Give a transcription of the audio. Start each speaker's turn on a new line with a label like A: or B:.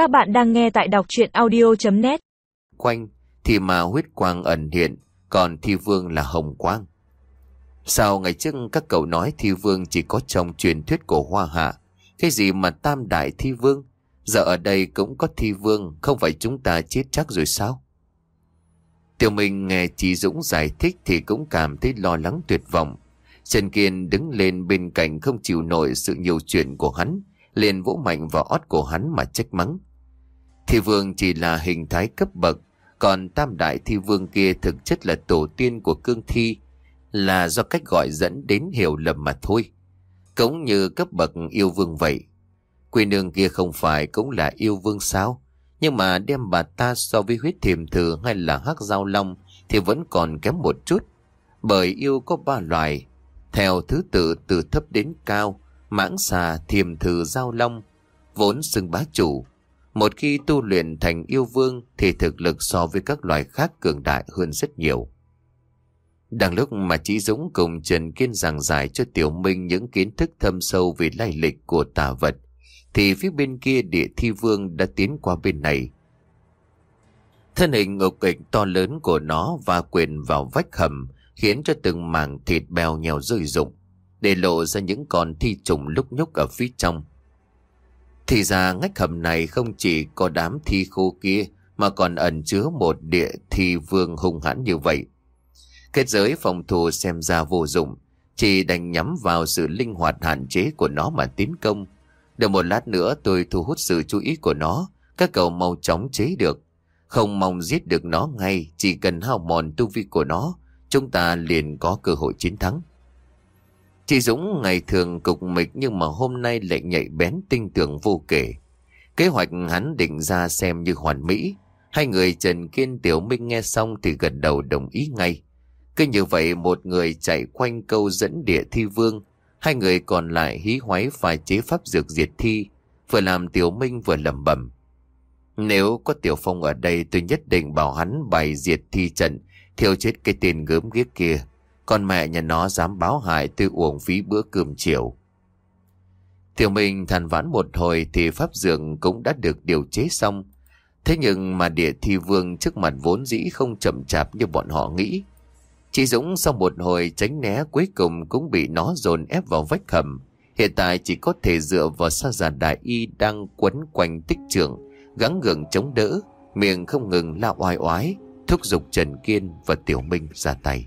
A: Các bạn đang nghe tại đọc chuyện audio.net
B: Quanh thì mà huyết quang ẩn hiện, còn thi vương là hồng quang. Sao ngày trước các cậu nói thi vương chỉ có trong truyền thuyết của Hoa Hạ, cái gì mà tam đại thi vương, giờ ở đây cũng có thi vương, không phải chúng ta chết chắc rồi sao? Tiểu Minh nghe chị Dũng giải thích thì cũng cảm thấy lo lắng tuyệt vọng. Trần Kiên đứng lên bên cạnh không chịu nổi sự nhiều chuyện của hắn, liền vỗ mạnh vào ót của hắn mà trách mắng. Thi vương chỉ là hình thái cấp bậc, còn tam đại thi vương kia thực chất là tổ tiên của cương thi, là do cách gọi dẫn đến hiểu lầm mà thôi. Cũng như cấp bậc yêu vương vậy. Quê nương kia không phải cũng là yêu vương sao? Nhưng mà đem bà ta so với huyết thiềm thử hay là hắc giao long thì vẫn còn kém một chút. Bởi yêu có ba loài, theo thứ tự từ thấp đến cao, mãng xà, thiềm thử, giao long, vốn xưng bá chủ. Một khi tu luyện thành yêu vương thì thực lực so với các loài khác cường đại hơn rất nhiều. Đang lúc mà Chí Dũng cùng Trần Kiên giảng giải cho Tiểu Minh những kiến thức thâm sâu về lai lịch của tà vật, thì phía bên kia địa thi vương đã tiến qua bên này. Thân hình ngục kịch to lớn của nó và quyền vào vách hầm khiến cho từng mảng thịt bèo nhèo rơi rụng, để lộ ra những con thi trùng lúc nhúc ở phía trong. Thì ra ngách hầm này không chỉ có đám thi khô kia mà còn ẩn chứa một địa thi vương hung hãn như vậy. Kết giới phòng thủ xem ra vô dụng, chỉ đành nhắm vào sự linh hoạt hạn chế của nó mà tiến công. Được một lát nữa tôi thu hút sự chú ý của nó, các cậu mau chóng chế được. Không mong giết được nó ngay, chỉ cần hao mòn tu vi của nó, chúng ta liền có cơ hội chiến thắng. Chị Dũng ngày thường cục mịch nhưng mà hôm nay lại nhạy bén tinh tưởng vô kể. Kế hoạch hắn định ra xem như hoàn mỹ. Hai người Trần Kiên Tiểu Minh nghe xong thì gần đầu đồng ý ngay. Cứ như vậy một người chạy quanh câu dẫn địa thi vương, hai người còn lại hí hoáy phải chế pháp dược diệt thi, vừa làm Tiểu Minh vừa lẩm bẩm. Nếu có Tiểu Phong ở đây tôi nhất định bảo hắn bày diệt thi trận, thiêu chết cái tên gớm ghiếc kia. Con mẹ nhà nó dám báo hại tôi uổng phí bữa cơm chiều. Tiểu Minh thàn vãn một hồi thì pháp dường cũng đã được điều chế xong. Thế nhưng mà địa thi vương trước mặt vốn dĩ không chậm chạp như bọn họ nghĩ. Chị Dũng sau một hồi tránh né cuối cùng cũng bị nó dồn ép vào vách hầm. Hiện tại chỉ có thể dựa vào sa giả đại y đang quấn quanh tích trưởng, gắng gượng chống đỡ, miệng không ngừng la oai oái, thúc giục Trần Kiên và Tiểu Minh ra tay.